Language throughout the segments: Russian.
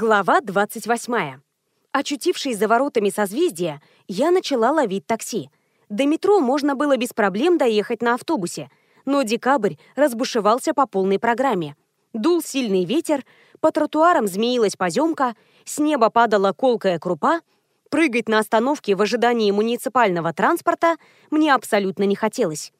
Глава 28. Очутившись за воротами созвездия, я начала ловить такси. До метро можно было без проблем доехать на автобусе, но декабрь разбушевался по полной программе. Дул сильный ветер, по тротуарам змеилась поземка, с неба падала колкая крупа. Прыгать на остановке в ожидании муниципального транспорта мне абсолютно не хотелось.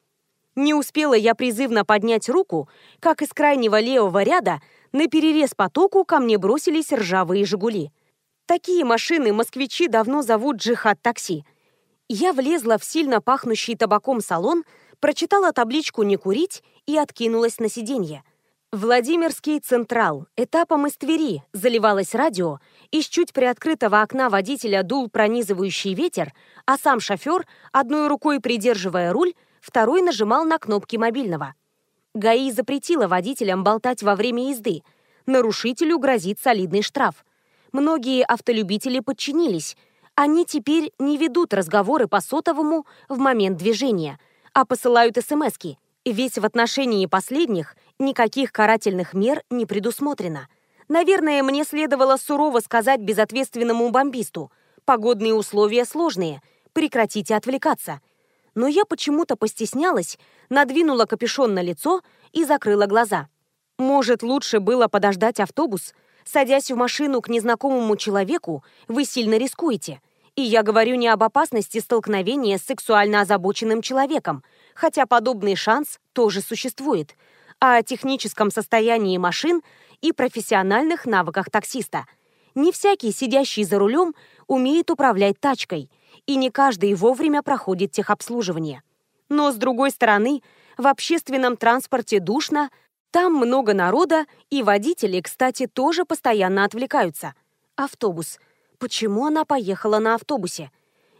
Не успела я призывно поднять руку, как из крайнего левого ряда на перерез потоку ко мне бросились ржавые «Жигули». Такие машины москвичи давно зовут джихад-такси. Я влезла в сильно пахнущий табаком салон, прочитала табличку «Не курить» и откинулась на сиденье. Владимирский Централ, этапом из Твери, заливалось радио, из чуть приоткрытого окна водителя дул пронизывающий ветер, а сам шофер, одной рукой придерживая руль, второй нажимал на кнопки мобильного. ГАИ запретила водителям болтать во время езды. Нарушителю грозит солидный штраф. Многие автолюбители подчинились. Они теперь не ведут разговоры по сотовому в момент движения, а посылают СМСки. Ведь в отношении последних никаких карательных мер не предусмотрено. Наверное, мне следовало сурово сказать безответственному бомбисту. Погодные условия сложные. Прекратите отвлекаться но я почему-то постеснялась, надвинула капюшон на лицо и закрыла глаза. Может, лучше было подождать автобус? Садясь в машину к незнакомому человеку, вы сильно рискуете. И я говорю не об опасности столкновения с сексуально озабоченным человеком, хотя подобный шанс тоже существует, а о техническом состоянии машин и профессиональных навыках таксиста. Не всякий, сидящий за рулем, умеет управлять тачкой – и не каждый вовремя проходит техобслуживание. Но, с другой стороны, в общественном транспорте душно, там много народа, и водители, кстати, тоже постоянно отвлекаются. Автобус. Почему она поехала на автобусе?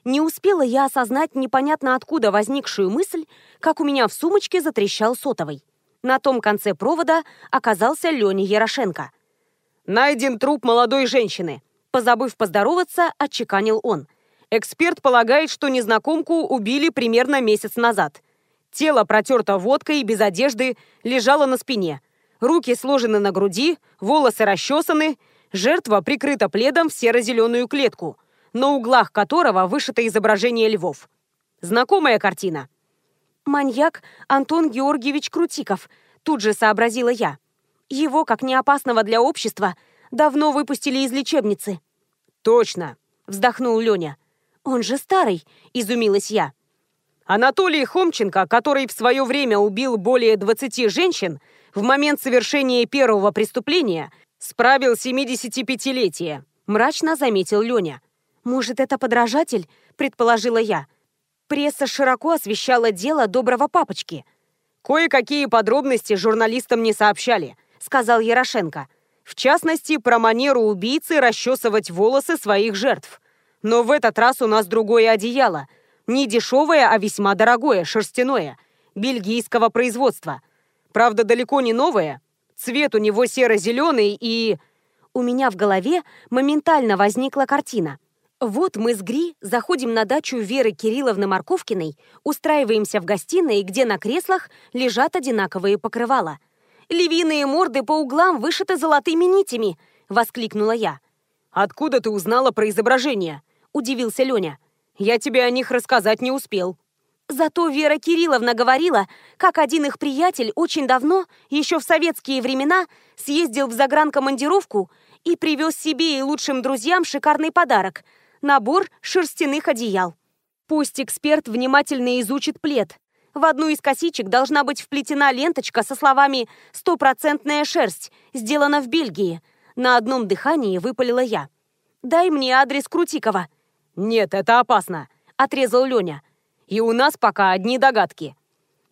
Не успела я осознать непонятно откуда возникшую мысль, как у меня в сумочке затрещал сотовый. На том конце провода оказался Леня Ярошенко. «Найден труп молодой женщины», позабыв поздороваться, отчеканил он – Эксперт полагает, что незнакомку убили примерно месяц назад. Тело протерто водкой, без одежды, лежало на спине. Руки сложены на груди, волосы расчесаны. Жертва прикрыта пледом в серо-зеленую клетку, на углах которого вышито изображение львов. Знакомая картина. «Маньяк Антон Георгиевич Крутиков», тут же сообразила я. Его, как неопасного для общества, давно выпустили из лечебницы. «Точно», — вздохнул Леня. «Он же старый», — изумилась я. Анатолий Хомченко, который в свое время убил более 20 женщин, в момент совершения первого преступления справил 75-летие, мрачно заметил Леня. «Может, это подражатель?» – предположила я. Пресса широко освещала дело доброго папочки. «Кое-какие подробности журналистам не сообщали», – сказал Ярошенко. «В частности, про манеру убийцы расчесывать волосы своих жертв. Но в этот раз у нас другое одеяло. Не дешевое, а весьма дорогое, шерстяное. Бельгийского производства. Правда, далеко не новое. Цвет у него серо-зеленый и... У меня в голове моментально возникла картина. Вот мы с Гри заходим на дачу Веры Кирилловны Марковкиной, устраиваемся в гостиной, где на креслах лежат одинаковые покрывала. «Львиные морды по углам вышиты золотыми нитями!» — воскликнула я. «Откуда ты узнала про изображение?» – удивился Леня. «Я тебе о них рассказать не успел». Зато Вера Кирилловна говорила, как один их приятель очень давно, еще в советские времена, съездил в загранкомандировку и привез себе и лучшим друзьям шикарный подарок – набор шерстяных одеял. Пусть эксперт внимательно изучит плед. В одну из косичек должна быть вплетена ленточка со словами «стопроцентная шерсть, сделана в Бельгии». На одном дыхании выпалила я. «Дай мне адрес Крутикова». «Нет, это опасно», — отрезал Леня. «И у нас пока одни догадки».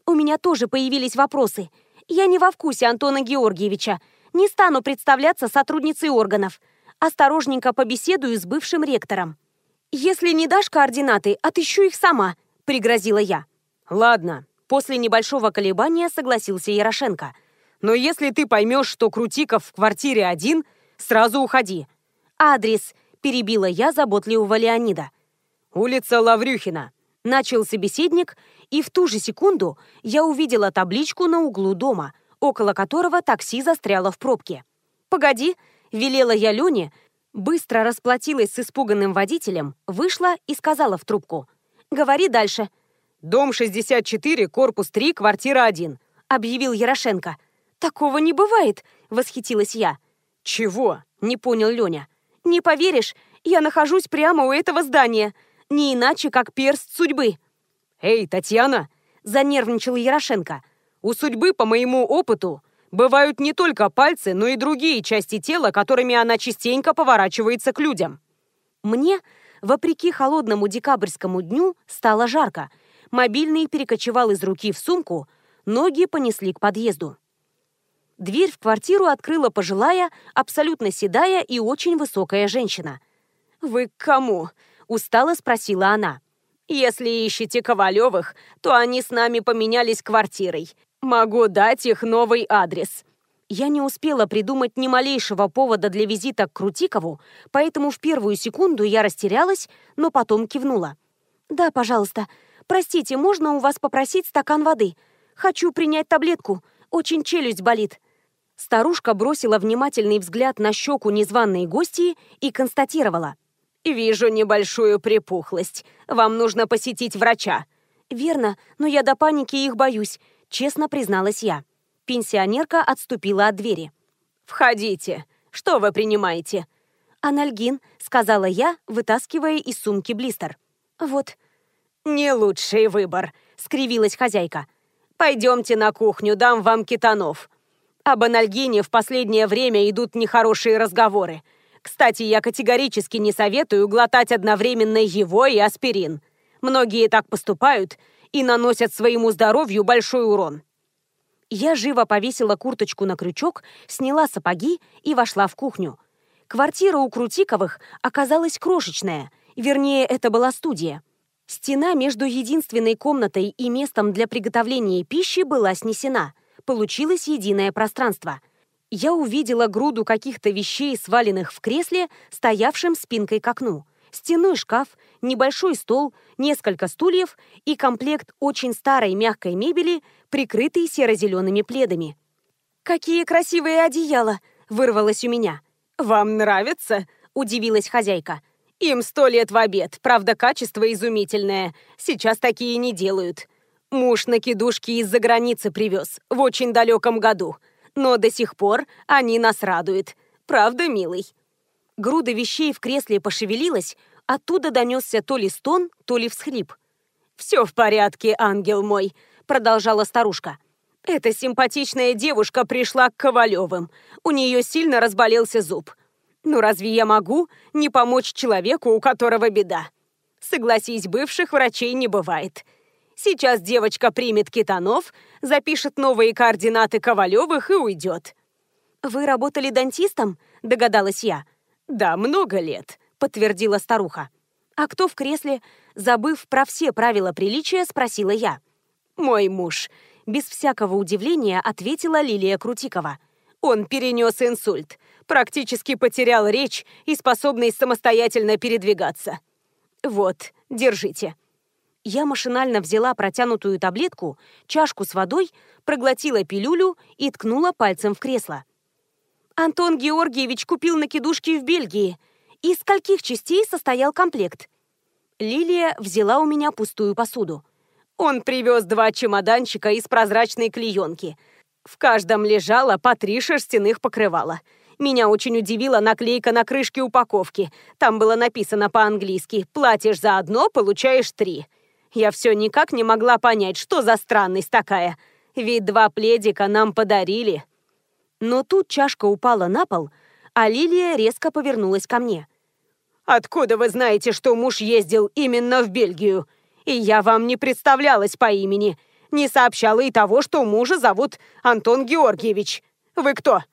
У меня тоже появились вопросы. Я не во вкусе Антона Георгиевича. Не стану представляться сотрудницей органов. Осторожненько побеседую с бывшим ректором. «Если не дашь координаты, отыщу их сама», — пригрозила я. «Ладно», — после небольшого колебания согласился Ярошенко. «Но если ты поймешь, что Крутиков в квартире один, сразу уходи». «Адрес», перебила я заботливого Леонида. «Улица Лаврюхина», — начал собеседник, и в ту же секунду я увидела табличку на углу дома, около которого такси застряло в пробке. «Погоди, Велела я Лене, быстро расплатилась с испуганным водителем, вышла и сказала в трубку. «Говори дальше». «Дом 64, корпус 3, квартира 1», — объявил Ярошенко. «Такого не бывает», — восхитилась я. «Чего?» — не понял Леня. «Не поверишь, я нахожусь прямо у этого здания. Не иначе, как перст судьбы». «Эй, Татьяна!» — занервничал Ярошенко. «У судьбы, по моему опыту, бывают не только пальцы, но и другие части тела, которыми она частенько поворачивается к людям». Мне, вопреки холодному декабрьскому дню, стало жарко. Мобильный перекочевал из руки в сумку, ноги понесли к подъезду. Дверь в квартиру открыла пожилая, абсолютно седая и очень высокая женщина. «Вы к кому?» – устало спросила она. «Если ищете Ковалевых, то они с нами поменялись квартирой. Могу дать их новый адрес». Я не успела придумать ни малейшего повода для визита к Крутикову, поэтому в первую секунду я растерялась, но потом кивнула. «Да, пожалуйста. Простите, можно у вас попросить стакан воды? Хочу принять таблетку. Очень челюсть болит». Старушка бросила внимательный взгляд на щеку незваной гости и констатировала. «Вижу небольшую припухлость. Вам нужно посетить врача». «Верно, но я до паники их боюсь», — честно призналась я. Пенсионерка отступила от двери. «Входите. Что вы принимаете?» «Анальгин», — сказала я, вытаскивая из сумки блистер. «Вот». «Не лучший выбор», — скривилась хозяйка. «Пойдемте на кухню, дам вам кетанов. Об анальгине в последнее время идут нехорошие разговоры. Кстати, я категорически не советую глотать одновременно его и аспирин. Многие так поступают и наносят своему здоровью большой урон. Я живо повесила курточку на крючок, сняла сапоги и вошла в кухню. Квартира у Крутиковых оказалась крошечная, вернее, это была студия. Стена между единственной комнатой и местом для приготовления пищи была снесена – получилось единое пространство. Я увидела груду каких-то вещей, сваленных в кресле, стоявшем спинкой к окну. Стеной шкаф, небольшой стол, несколько стульев и комплект очень старой мягкой мебели, прикрытый серо-зелеными пледами. «Какие красивые одеяла!» — вырвалось у меня. «Вам нравится?» — удивилась хозяйка. «Им сто лет в обед, правда, качество изумительное. Сейчас такие не делают. Муж накидушки из-за границы привез в очень далеком году. Но до сих пор они нас радуют. Правда, милый?» Груда вещей в кресле пошевелилась, оттуда донесся то ли стон, то ли всхлип. «Все в порядке, ангел мой», — продолжала старушка. «Эта симпатичная девушка пришла к Ковалевым. У нее сильно разболелся зуб. Ну разве я могу не помочь человеку, у которого беда? Согласись, бывших врачей не бывает. Сейчас девочка примет китанов, запишет новые координаты Ковалевых и уйдет. «Вы работали дантистом?» – догадалась я. «Да, много лет», – подтвердила старуха. «А кто в кресле?» Забыв про все правила приличия, спросила я. «Мой муж», – без всякого удивления ответила Лилия Крутикова. «Он перенес инсульт, практически потерял речь и способность самостоятельно передвигаться. Вот, держите». Я машинально взяла протянутую таблетку, чашку с водой, проглотила пилюлю и ткнула пальцем в кресло. Антон Георгиевич купил накидушки в Бельгии. Из скольких частей состоял комплект? Лилия взяла у меня пустую посуду. Он привез два чемоданчика из прозрачной клеенки. В каждом лежало по три шерстяных покрывала. Меня очень удивила наклейка на крышке упаковки. Там было написано по-английски «Платишь за одно, получаешь три». Я все никак не могла понять, что за странность такая. Ведь два пледика нам подарили. Но тут чашка упала на пол, а Лилия резко повернулась ко мне. «Откуда вы знаете, что муж ездил именно в Бельгию? И я вам не представлялась по имени. Не сообщала и того, что мужа зовут Антон Георгиевич. Вы кто?»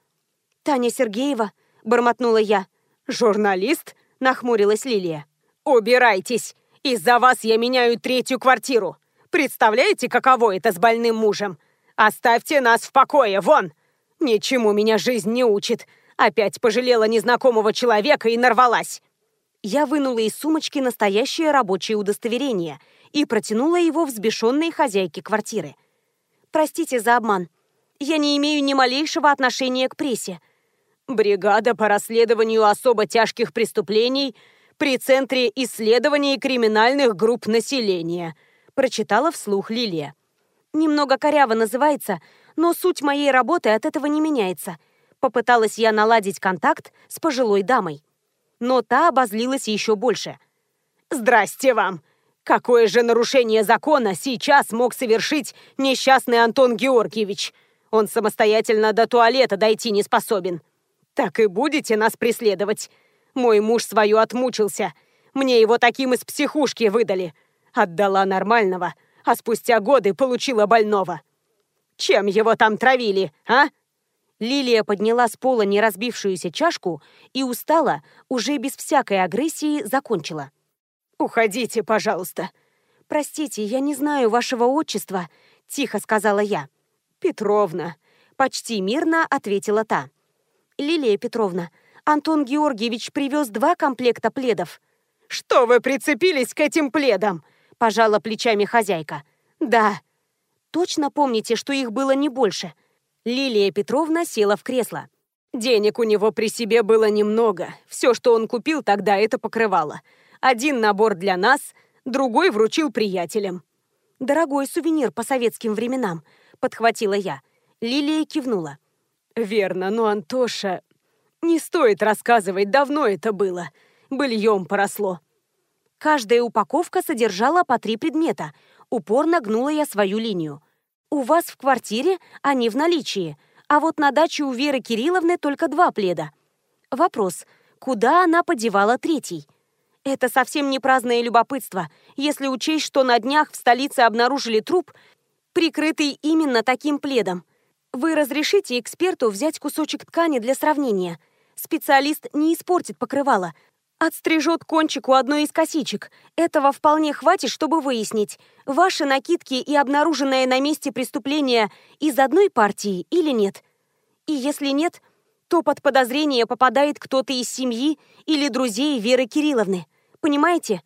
«Таня Сергеева», — бормотнула я. «Журналист?» — нахмурилась Лилия. «Убирайтесь! Из-за вас я меняю третью квартиру. Представляете, каково это с больным мужем? Оставьте нас в покое, вон! Ничему меня жизнь не учит. Опять пожалела незнакомого человека и нарвалась. Я вынула из сумочки настоящее рабочее удостоверение и протянула его взбешенной хозяйке квартиры. «Простите за обман. Я не имею ни малейшего отношения к прессе. Бригада по расследованию особо тяжких преступлений при Центре исследований криминальных групп населения, прочитала вслух Лилия. Немного коряво называется, но суть моей работы от этого не меняется. Попыталась я наладить контакт с пожилой дамой. Но та обозлилась еще больше. «Здрасте вам! Какое же нарушение закона сейчас мог совершить несчастный Антон Георгиевич? Он самостоятельно до туалета дойти не способен. Так и будете нас преследовать? Мой муж свою отмучился. Мне его таким из психушки выдали. Отдала нормального, а спустя годы получила больного. Чем его там травили, а?» Лилия подняла с пола неразбившуюся чашку и устала, уже без всякой агрессии, закончила. «Уходите, пожалуйста». «Простите, я не знаю вашего отчества», — тихо сказала я. «Петровна», — почти мирно ответила та. «Лилия Петровна, Антон Георгиевич привез два комплекта пледов». «Что вы прицепились к этим пледам?» — пожала плечами хозяйка. «Да». «Точно помните, что их было не больше?» Лилия Петровна села в кресло. «Денег у него при себе было немного. Все, что он купил тогда, это покрывало. Один набор для нас, другой вручил приятелям. «Дорогой сувенир по советским временам», — подхватила я. Лилия кивнула. «Верно, но, Антоша, не стоит рассказывать, давно это было. Быльем поросло». Каждая упаковка содержала по три предмета. Упорно гнула я свою линию. «У вас в квартире они в наличии, а вот на даче у Веры Кирилловны только два пледа». Вопрос, куда она подевала третий? Это совсем не праздное любопытство, если учесть, что на днях в столице обнаружили труп, прикрытый именно таким пледом. Вы разрешите эксперту взять кусочек ткани для сравнения? Специалист не испортит покрывало, отстрижет кончик у одной из косичек. Этого вполне хватит, чтобы выяснить, ваши накидки и обнаруженное на месте преступления из одной партии или нет. И если нет, то под подозрение попадает кто-то из семьи или друзей Веры Кирилловны. Понимаете?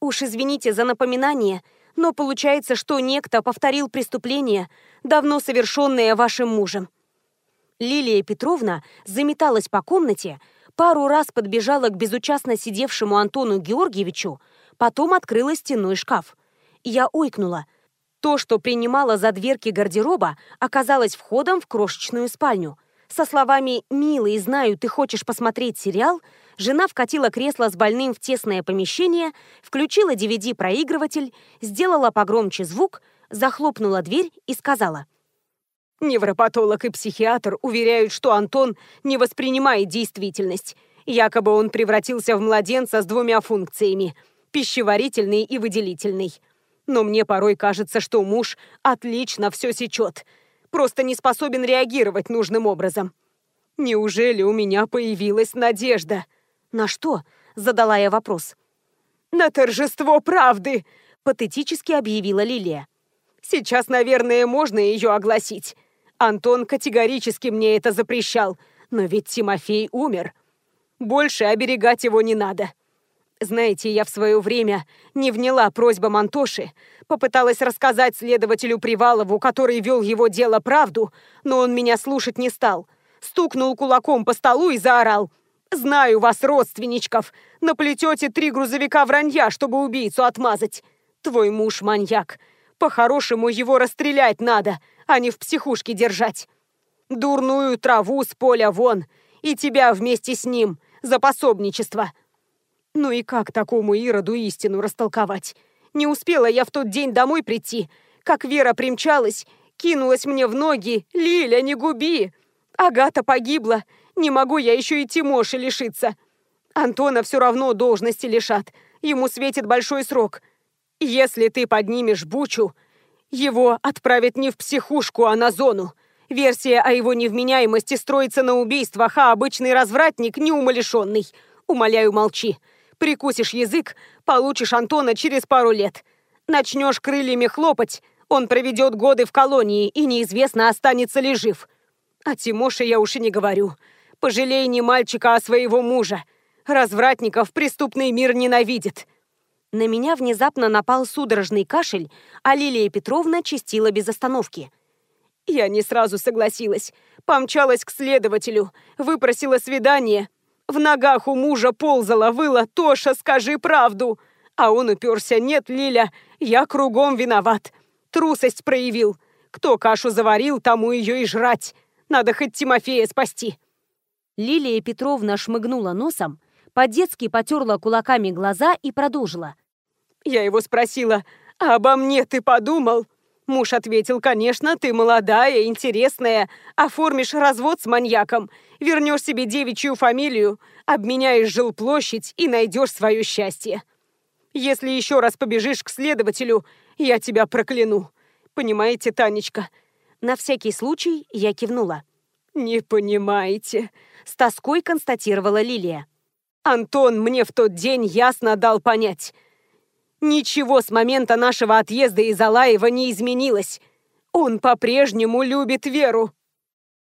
Уж извините за напоминание, но получается, что некто повторил преступление, давно совершенное вашим мужем. Лилия Петровна заметалась по комнате, пару раз подбежала к безучастно сидевшему Антону Георгиевичу, потом открыла стенной шкаф. Я ойкнула. То, что принимала за дверки гардероба, оказалось входом в крошечную спальню. Со словами «Милый, знаю, ты хочешь посмотреть сериал», жена вкатила кресло с больным в тесное помещение, включила DVD-проигрыватель, сделала погромче звук, захлопнула дверь и сказала. «Невропатолог и психиатр уверяют, что Антон не воспринимает действительность. Якобы он превратился в младенца с двумя функциями – пищеварительный и выделительный. Но мне порой кажется, что муж отлично все сечет, просто не способен реагировать нужным образом. Неужели у меня появилась надежда?» «На что?» — задала я вопрос. «На торжество правды!» — патетически объявила Лилия. «Сейчас, наверное, можно ее огласить. Антон категорически мне это запрещал, но ведь Тимофей умер. Больше оберегать его не надо. Знаете, я в свое время не вняла просьбам Антоши, попыталась рассказать следователю Привалову, который вел его дело, правду, но он меня слушать не стал. Стукнул кулаком по столу и заорал — Знаю вас, родственничков. Наплетете три грузовика вранья, чтобы убийцу отмазать. Твой муж маньяк. По-хорошему его расстрелять надо, а не в психушке держать. Дурную траву с поля вон. И тебя вместе с ним за пособничество. Ну и как такому Ироду истину растолковать? Не успела я в тот день домой прийти, как Вера примчалась, кинулась мне в ноги. «Лиля, не губи! Агата погибла, не могу я еще и Тимоши лишиться. Антона все равно должности лишат. Ему светит большой срок. Если ты поднимешь Бучу, его отправят не в психушку, а на зону. Версия о его невменяемости строится на убийствах, а обычный развратник неумалишенный. Умоляю, молчи. Прикусишь язык, получишь Антона через пару лет. Начнешь крыльями хлопать, он проведет годы в колонии, и неизвестно, останется ли жив. О Тимоше я уж и не говорю. Пожалей не мальчика, а своего мужа. Развратников преступный мир ненавидит». На меня внезапно напал судорожный кашель, а Лилия Петровна чистила без остановки. Я не сразу согласилась. Помчалась к следователю, выпросила свидание. В ногах у мужа ползала, выла «Тоша, скажи правду!» А он уперся «Нет, Лиля, я кругом виноват. Трусость проявил. Кто кашу заварил, тому ее и жрать. Надо хоть Тимофея спасти». Лилия Петровна шмыгнула носом, по-детски потерла кулаками глаза и продолжила. Я его спросила, «А обо мне ты подумал?» Муж ответил, «Конечно, ты молодая, интересная, оформишь развод с маньяком, вернешь себе девичью фамилию, обменяешь жилплощадь и найдешь свое счастье. Если еще раз побежишь к следователю, я тебя прокляну. Понимаете, Танечка?» На всякий случай я кивнула. «Не понимаете», — с тоской констатировала Лилия. «Антон мне в тот день ясно дал понять. Ничего с момента нашего отъезда из Алаева не изменилось. Он по-прежнему любит Веру».